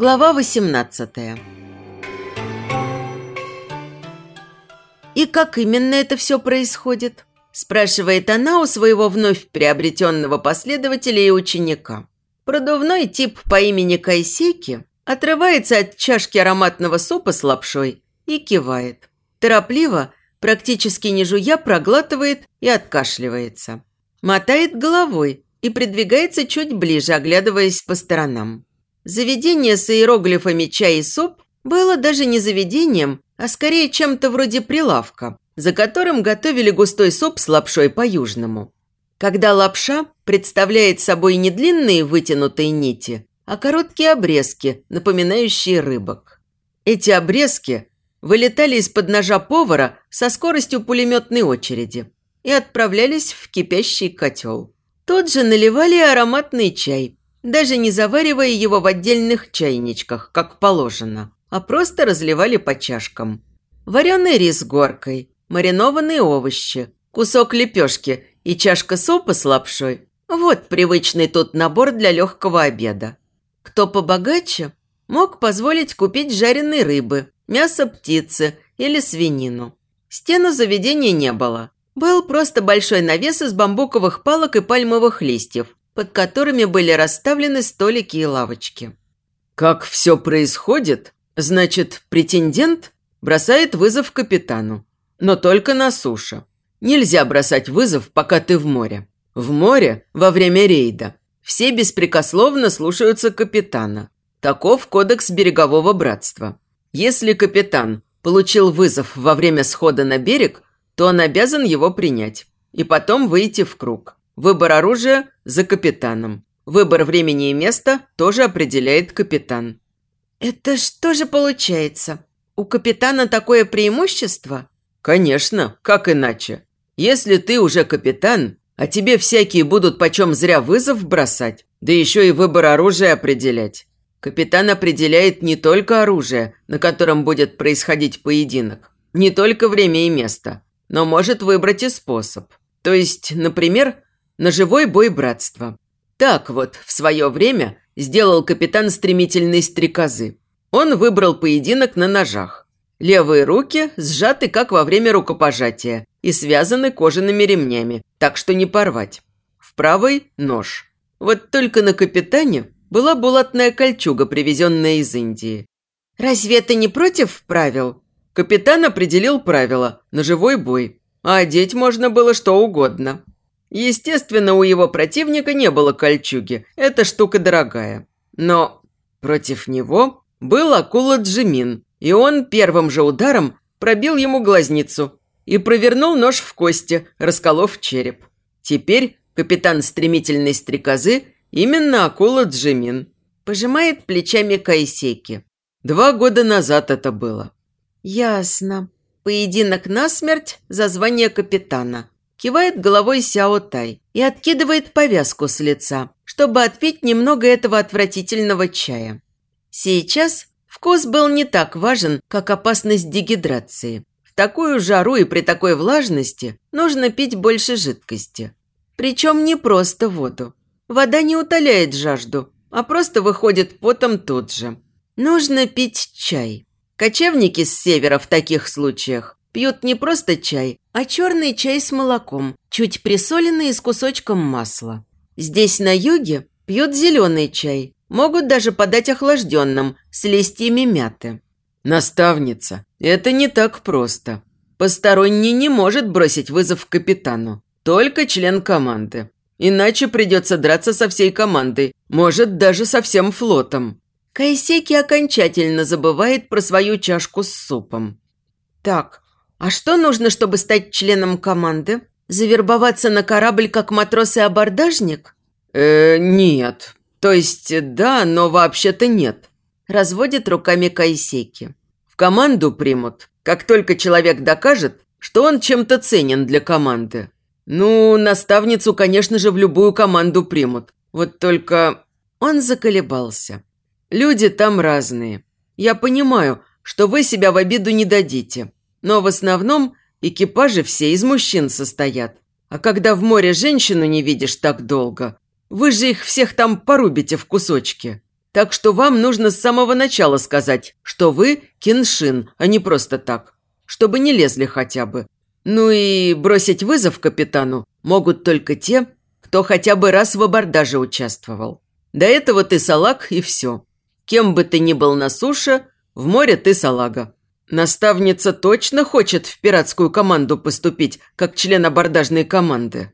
Глава 18 «И как именно это все происходит?» – спрашивает она у своего вновь приобретенного последователя и ученика. Продувной тип по имени Кайсеки отрывается от чашки ароматного супа с лапшой и кивает. Торопливо, практически не жуя, проглатывает и откашливается. Мотает головой и придвигается чуть ближе, оглядываясь по сторонам. Заведение с иероглифами «чай» и «суп» было даже не заведением, а скорее чем-то вроде прилавка, за которым готовили густой суп с лапшой по-южному. Когда лапша представляет собой не длинные вытянутые нити, а короткие обрезки, напоминающие рыбок. Эти обрезки вылетали из-под ножа повара со скоростью пулеметной очереди и отправлялись в кипящий котел. Тут же наливали ароматный чай, даже не заваривая его в отдельных чайничках, как положено, а просто разливали по чашкам. Вареный рис с горкой, маринованные овощи, кусок лепешки и чашка супа с лапшой – вот привычный тут набор для легкого обеда. Кто побогаче, мог позволить купить жареной рыбы, мясо птицы или свинину. Стену заведения не было. Был просто большой навес из бамбуковых палок и пальмовых листьев, под которыми были расставлены столики и лавочки. Как все происходит, значит, претендент бросает вызов капитану. Но только на суше. Нельзя бросать вызов, пока ты в море. В море во время рейда все беспрекословно слушаются капитана. Таков кодекс берегового братства. Если капитан получил вызов во время схода на берег, то он обязан его принять и потом выйти в круг. Выбор оружия за капитаном. Выбор времени и места тоже определяет капитан. «Это что же получается? У капитана такое преимущество?» «Конечно, как иначе? Если ты уже капитан, а тебе всякие будут почем зря вызов бросать, да еще и выбор оружия определять. Капитан определяет не только оружие, на котором будет происходить поединок, не только время и место, но может выбрать и способ. То есть, например, ножевой бой братства. Так вот, в свое время сделал капитан стремительной стрекозы. Он выбрал поединок на ножах. Левые руки сжаты, как во время рукопожатия, и связаны кожаными ремнями, так что не порвать. В правой – нож. Вот только на капитане была булатная кольчуга, привезенная из Индии. «Разве это не против правил?» Капитан определил правила – ножевой бой, а одеть можно было что угодно. Естественно, у его противника не было кольчуги, эта штука дорогая. Но против него был акула Джимин, и он первым же ударом пробил ему глазницу и провернул нож в кости, расколов череп. Теперь капитан стремительной стрекозы именно акула Джимин. Пожимает плечами Кайсеки. Два года назад это было. Ясно. Поединок насмерть за звание капитана. Кивает головой Сяо Тай и откидывает повязку с лица, чтобы отпить немного этого отвратительного чая. Сейчас вкус был не так важен, как опасность дегидрации. В такую жару и при такой влажности нужно пить больше жидкости. Причем не просто воду. Вода не утоляет жажду, а просто выходит потом тут же. Нужно пить чай. Кочевники с севера в таких случаях пьют не просто чай, а черный чай с молоком, чуть присоленный с кусочком масла. Здесь на юге пьют зеленый чай, могут даже подать охлажденным, с листьями мяты. Наставница, это не так просто. Посторонний не может бросить вызов капитану, только член команды. Иначе придется драться со всей командой, может, даже со всем флотом. Кайсеки окончательно забывает про свою чашку с супом. Так, а что нужно, чтобы стать членом команды? Завербоваться на корабль как матрос и абордажник? Э, нет. То есть, да, но вообще-то нет. Разводит руками Кайсеки. В команду примут, как только человек докажет, что он чем-то ценен для команды. Ну, наставницу, конечно же, в любую команду примут. Вот только он заколебался. Люди там разные. Я понимаю, что вы себя в обиду не дадите. Но в основном экипажи все из мужчин состоят. А когда в море женщину не видишь так долго, вы же их всех там порубите в кусочки. Так что вам нужно с самого начала сказать, что вы Киншин, а не просто так. Чтобы не лезли хотя бы. Ну и бросить вызов капитану могут только те, кто хотя бы раз в абордаже участвовал. До этого ты салаг и все. Кем бы ты ни был на суше, в море ты салага. Наставница точно хочет в пиратскую команду поступить, как член абордажной команды.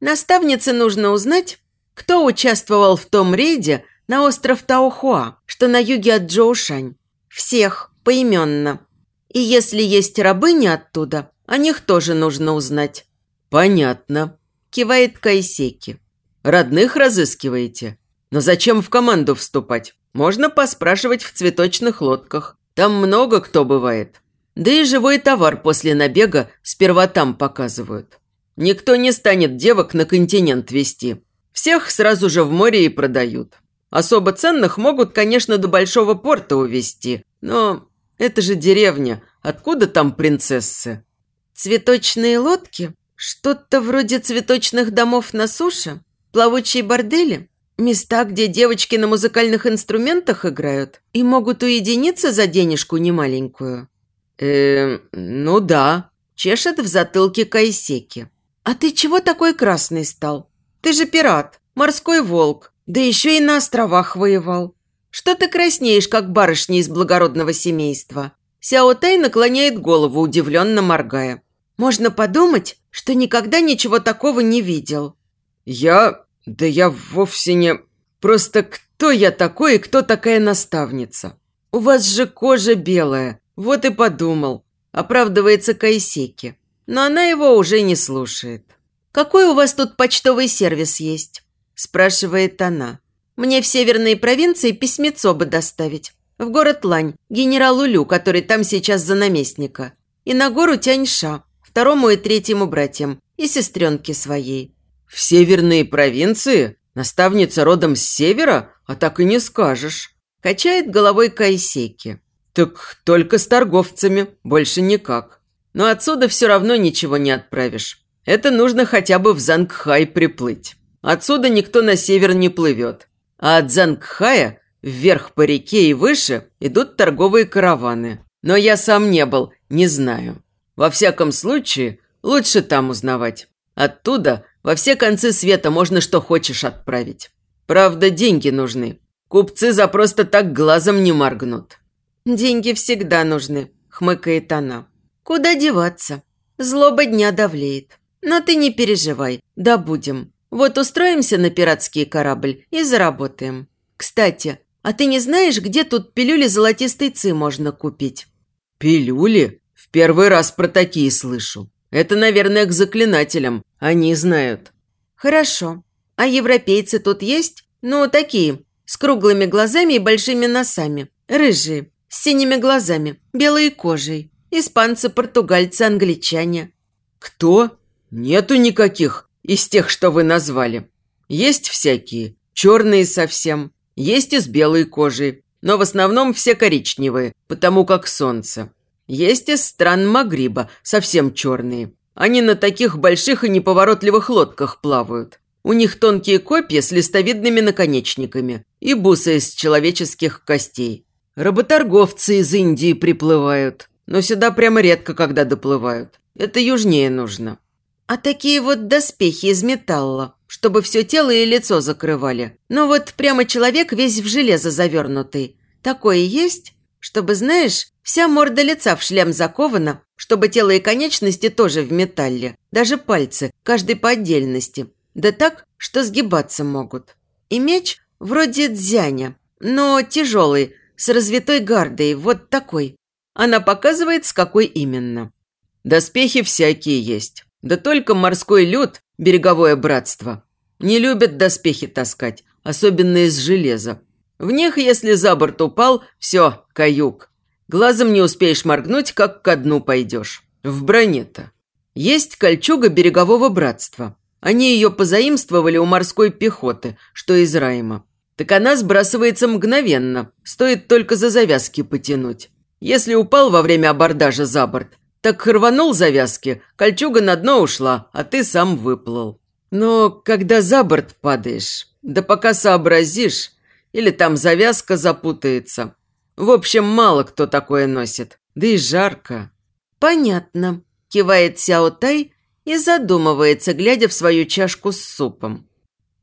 Наставнице нужно узнать, кто участвовал в том рейде на остров Таохуа, что на юге от Джоушань. Всех, поименно. И если есть рабыни оттуда, о них тоже нужно узнать. Понятно кивает Кайсеки. «Родных разыскиваете? Но зачем в команду вступать? Можно поспрашивать в цветочных лодках. Там много кто бывает. Да и живой товар после набега сперва там показывают. Никто не станет девок на континент везти. Всех сразу же в море и продают. Особо ценных могут, конечно, до большого порта увезти, но это же деревня. Откуда там принцессы? Цветочные лодки? Что-то вроде цветочных домов на суше? Плавучие бордели? Места, где девочки на музыкальных инструментах играют и могут уединиться за денежку немаленькую? Эм, ну да. Чешет в затылке Кайсеки. А ты чего такой красный стал? Ты же пират, морской волк, да еще и на островах воевал. Что ты краснеешь, как барышня из благородного семейства? Сяо Тай наклоняет голову, удивленно моргая. Можно подумать, что никогда ничего такого не видел». «Я... да я вовсе не... Просто кто я такой и кто такая наставница? У вас же кожа белая, вот и подумал», – оправдывается Кайсеки. Но она его уже не слушает. «Какой у вас тут почтовый сервис есть?» – спрашивает она. «Мне в северные провинции письмецо бы доставить. В город Лань, генералу Лю, который там сейчас за наместника. И на гору Тяньша, второму и третьему братьям и сестренке своей. В северные провинции? Наставница родом с севера? А так и не скажешь. Качает головой Кайсеки. Так только с торговцами, больше никак. Но отсюда все равно ничего не отправишь. Это нужно хотя бы в Зангхай приплыть. Отсюда никто на север не плывет. А от Зангхая вверх по реке и выше идут торговые караваны. Но я сам не был, не знаю. Во всяком случае, лучше там узнавать. Оттуда во все концы света можно что хочешь отправить. Правда, деньги нужны. Купцы за просто так глазом не моргнут. «Деньги всегда нужны», – хмыкает она. «Куда деваться? Злоба дня давлеет. Но ты не переживай, добудем. Вот устроимся на пиратский корабль и заработаем. Кстати, а ты не знаешь, где тут пилюли золотистой ци можно купить?» «Пилюли?» Первый раз про такие слышу. Это, наверное, к заклинателям. Они знают. Хорошо. А европейцы тут есть? Ну, такие, с круглыми глазами и большими носами. Рыжие, с синими глазами, белой кожей. Испанцы, португальцы, англичане. Кто? Нету никаких из тех, что вы назвали. Есть всякие, черные совсем. Есть и с белой кожей, но в основном все коричневые, потому как солнце. Есть из стран Магриба, совсем черные. Они на таких больших и неповоротливых лодках плавают. У них тонкие копья с листовидными наконечниками и бусы из человеческих костей. Работорговцы из Индии приплывают, но сюда прямо редко когда доплывают. Это южнее нужно. А такие вот доспехи из металла, чтобы все тело и лицо закрывали. Но вот прямо человек весь в железо завернутый. Такое есть? Чтобы, знаешь, вся морда лица в шлем закована, чтобы тело и конечности тоже в металле, даже пальцы, каждый по отдельности. Да так, что сгибаться могут. И меч вроде дзяня, но тяжелый, с развитой гардой, вот такой. Она показывает, с какой именно. Доспехи всякие есть. Да только морской люд, береговое братство, не любят доспехи таскать, особенно из железа. В них, если за борт упал, все, каюк. Глазом не успеешь моргнуть, как ко дну пойдешь. В броне-то. Есть кольчуга берегового братства. Они ее позаимствовали у морской пехоты, что из Райма. Так она сбрасывается мгновенно, стоит только за завязки потянуть. Если упал во время абордажа за борт, так рванул завязки, кольчуга на дно ушла, а ты сам выплыл. Но когда за борт падаешь, да пока сообразишь, или там завязка запутается. В общем, мало кто такое носит, да и жарко». «Понятно», – кивает Сяо Тай и задумывается, глядя в свою чашку с супом.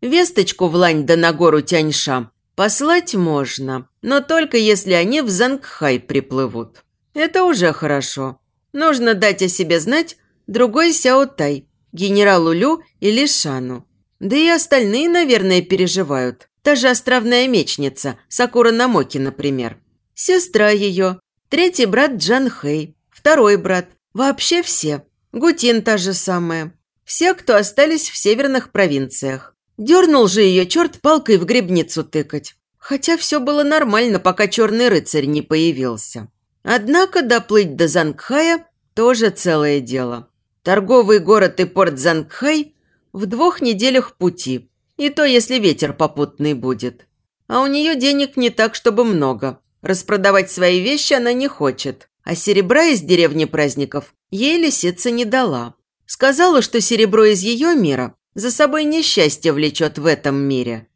Весточку в лань да на гору Тяньша послать можно, но только если они в Зангхай приплывут. Это уже хорошо. Нужно дать о себе знать другой Сяо Тай, генералу Лю или Шану. Да и остальные, наверное, переживают. Та же островная мечница, Сакура Намоки, например. Сестра ее, третий брат Джан Хэй, второй брат, вообще все. Гутин та же самая. Все, кто остались в северных провинциях. Дернул же ее черт палкой в грибницу тыкать. Хотя все было нормально, пока черный рыцарь не появился. Однако доплыть до Зангхая тоже целое дело. Торговый город и порт Зангхай в двух неделях пути. И то, если ветер попутный будет. А у нее денег не так, чтобы много. Распродавать свои вещи она не хочет. А серебра из деревни праздников ей лисица не дала. Сказала, что серебро из ее мира за собой несчастье влечет в этом мире.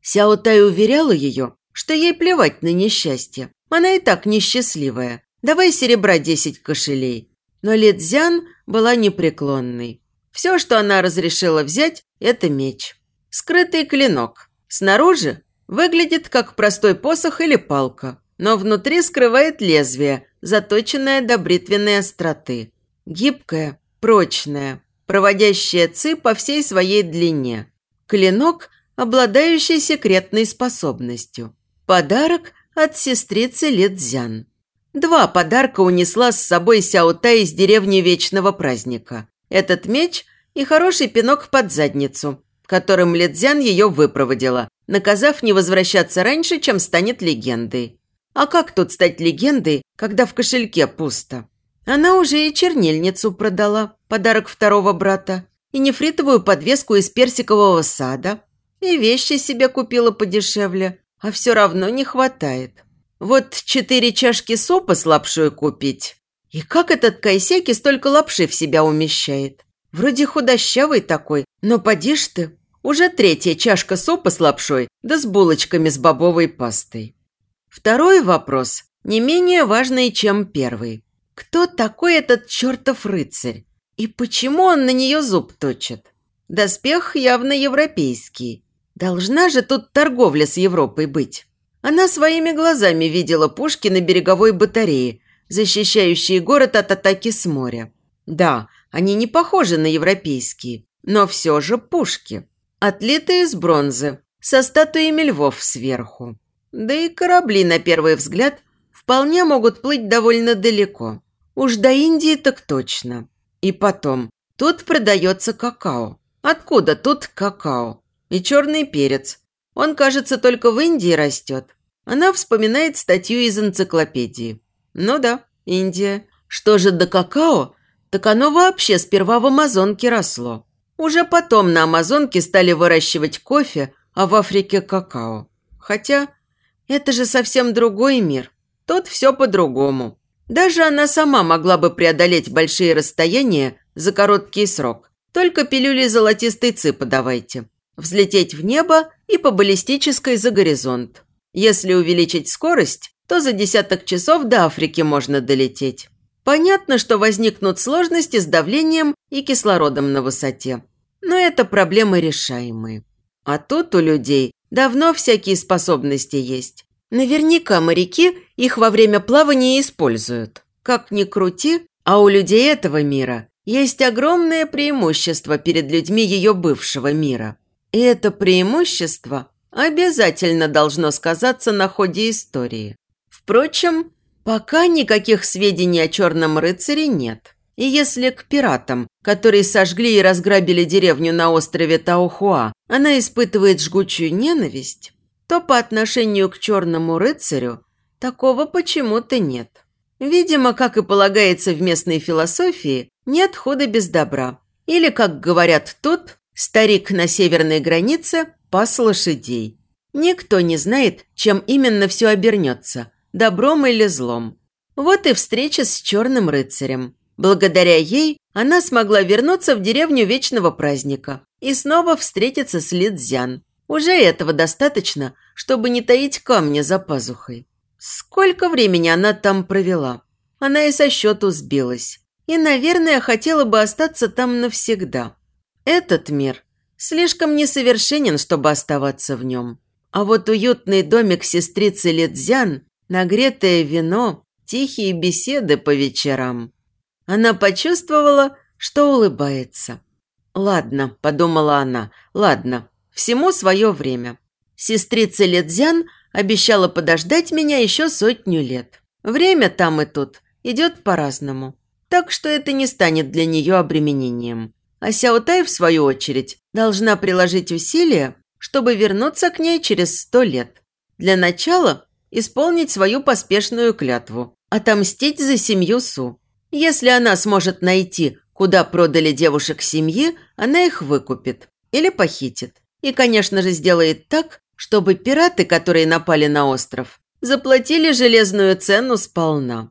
Сяо Тай уверяла ее, что ей плевать на несчастье. Она и так несчастливая. Давай серебра десять кошелей. Но Лидзян была непреклонной. Все, что она разрешила взять, это меч. Скрытый клинок. Снаружи выглядит как простой посох или палка, но внутри скрывает лезвие, заточенное до бритвенной остроты. Гибкое, прочное, проводящее ци по всей своей длине. Клинок, обладающий секретной способностью. Подарок от сестрицы Лидзян. Два подарка унесла с собой Сяота из деревни Вечного Праздника. Этот меч и хороший пинок под задницу, которым Лидзян ее выпроводила, наказав не возвращаться раньше, чем станет легендой. А как тут стать легендой, когда в кошельке пусто? Она уже и чернильницу продала, подарок второго брата, и нефритовую подвеску из персикового сада, и вещи себе купила подешевле, а все равно не хватает. Вот четыре чашки супа с лапшой купить. И как этот кайсеки столько лапши в себя умещает? Вроде худощавый такой, но поди ж ты. Уже третья чашка супа с лапшой, да с булочками с бобовой пастой. Второй вопрос не менее важный, чем первый. Кто такой этот чертов рыцарь? И почему он на нее зуб точит? Доспех явно европейский. Должна же тут торговля с Европой быть. Она своими глазами видела пушки на береговой батарее, защищающие город от атаки с моря. Да, они не похожи на европейские, но все же пушки. Отлитые из бронзы, со статуями львов сверху. Да и корабли, на первый взгляд, вполне могут плыть довольно далеко. Уж до Индии так точно. И потом, тут продается какао. Откуда тут какао? И черный перец. Он, кажется, только в Индии растет. Она вспоминает статью из энциклопедии. Ну да, Индия. Что же до какао? Так оно вообще сперва в Амазонке росло. Уже потом на Амазонке стали выращивать кофе, а в Африке какао. Хотя это же совсем другой мир. Тут все по-другому. Даже она сама могла бы преодолеть большие расстояния за короткий срок. Только пилюли золотистой ци подавайте взлететь в небо и по баллистической за горизонт. Если увеличить скорость, то за десяток часов до Африки можно долететь. Понятно, что возникнут сложности с давлением и кислородом на высоте. Но это проблемы решаемые. А тут у людей давно всякие способности есть. Наверняка моряки их во время плавания используют. Как ни крути, а у людей этого мира есть огромное преимущество перед людьми ее бывшего мира. И это преимущество обязательно должно сказаться на ходе истории. Впрочем, пока никаких сведений о черном рыцаре нет. И если к пиратам, которые сожгли и разграбили деревню на острове Таухуа, она испытывает жгучую ненависть, то по отношению к черному рыцарю такого почему-то нет. Видимо, как и полагается в местной философии, нет худа без добра. Или, как говорят тут, Старик на северной границе пас лошадей. Никто не знает, чем именно все обернется – добром или злом. Вот и встреча с черным рыцарем. Благодаря ей она смогла вернуться в деревню Вечного Праздника и снова встретиться с Лидзян. Уже этого достаточно, чтобы не таить камня за пазухой. Сколько времени она там провела? Она и со счету сбилась. И, наверное, хотела бы остаться там навсегда. Этот мир слишком несовершенен, чтобы оставаться в нем. А вот уютный домик сестрицы Ледзян, нагретое вино, тихие беседы по вечерам. Она почувствовала, что улыбается. «Ладно», – подумала она, – «ладно, всему свое время». Сестрица Ледзян обещала подождать меня еще сотню лет. Время там и тут идет по-разному. Так что это не станет для нее обременением. А Сяотай, в свою очередь, должна приложить усилия, чтобы вернуться к ней через сто лет. Для начала исполнить свою поспешную клятву – отомстить за семью Су. Если она сможет найти, куда продали девушек семьи, она их выкупит или похитит. И, конечно же, сделает так, чтобы пираты, которые напали на остров, заплатили железную цену сполна.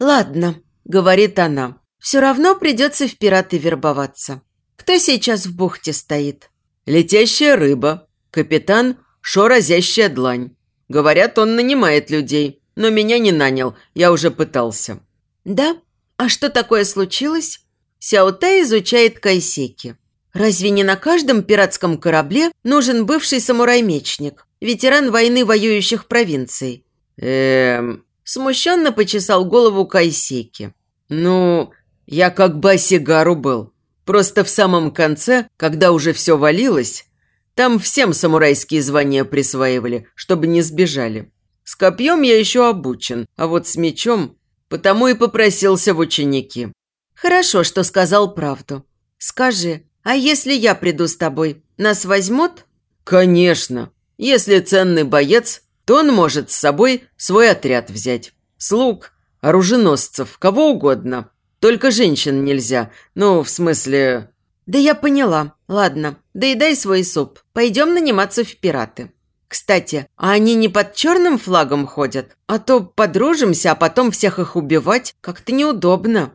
«Ладно», – говорит она, – «все равно придется в пираты вербоваться. Кто сейчас в бухте стоит?» «Летящая рыба. Капитан – шо-разящая длань. Говорят, он нанимает людей, но меня не нанял, я уже пытался». «Да? А что такое случилось?» Сяоте изучает кайсеки. Разве не на каждом пиратском корабле нужен бывший самурай-мечник, ветеран войны воюющих провинций? Эм... Смущенно почесал голову Кайсеки. Ну, я как бы осигару был. Просто в самом конце, когда уже все валилось, там всем самурайские звания присваивали, чтобы не сбежали. С копьем я еще обучен, а вот с мечом потому и попросился в ученики. Хорошо, что сказал правду. Скажи, а если я приду с тобой, нас возьмут? Конечно. Если ценный боец, то он может с собой свой отряд взять. Слуг, оруженосцев, кого угодно. Только женщин нельзя. Ну, в смысле... Да я поняла. Ладно, доедай свой суп. Пойдем наниматься в пираты. Кстати, а они не под черным флагом ходят? А то подружимся, а потом всех их убивать как-то неудобно.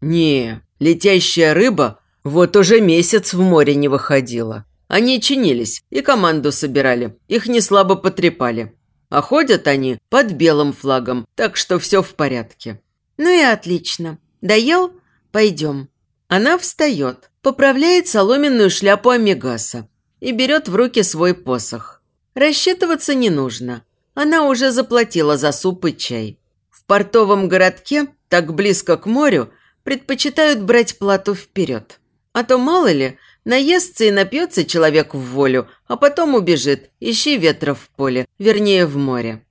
«Не, летящая рыба вот уже месяц в море не выходила. Они чинились и команду собирали, их не слабо потрепали. А ходят они под белым флагом, так что все в порядке». «Ну и отлично. Доел? Пойдем». Она встает, поправляет соломенную шляпу Амигаса и берет в руки свой посох. Рассчитываться не нужно. Она уже заплатила за суп и чай. В портовом городке, так близко к морю, предпочитают брать плату вперед. А то, мало ли, наестся и напьется человек в волю, а потом убежит, ищи ветра в поле, вернее, в море.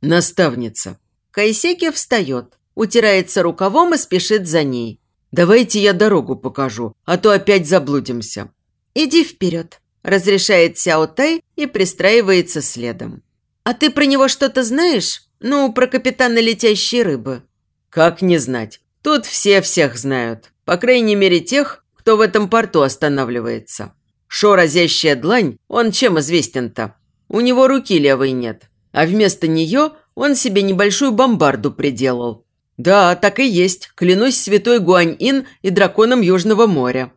Наставница. Кайсеки встает, утирается рукавом и спешит за ней. «Давайте я дорогу покажу, а то опять заблудимся». «Иди вперед», – разрешает Сяо Тай и пристраивается следом. «А ты про него что-то знаешь? Ну, про капитана летящей рыбы?» «Как не знать? Тут все всех знают. По крайней мере, тех, кто в этом порту останавливается. Шо разящая длань, он чем известен-то? У него руки левой нет. А вместо нее он себе небольшую бомбарду приделал. Да, так и есть, клянусь святой Гуань-Ин и драконом Южного моря.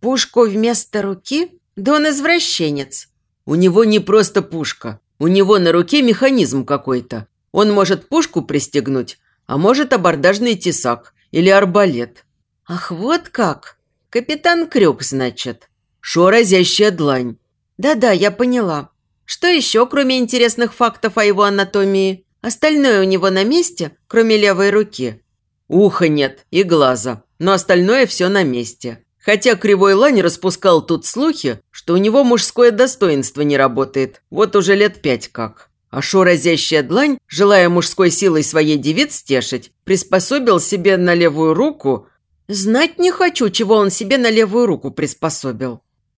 Пушку вместо руки? Да он извращенец. У него не просто пушка. У него на руке механизм какой-то. Он может пушку пристегнуть, а может абордажный тесак или арбалет. Ах, вот как! Капитан Крюк, значит. Шо разящая длань. Да-да, я поняла. Что еще, кроме интересных фактов о его анатомии? Остальное у него на месте, кроме левой руки. Уха нет и глаза, но остальное все на месте. Хотя Кривой Лань распускал тут слухи, что у него мужское достоинство не работает, вот уже лет пять как. А шо разящая длань, желая мужской силой своей девиц тешить, приспособил себе на левую руку... Знать не хочу, чего он себе на левую руку приспособил.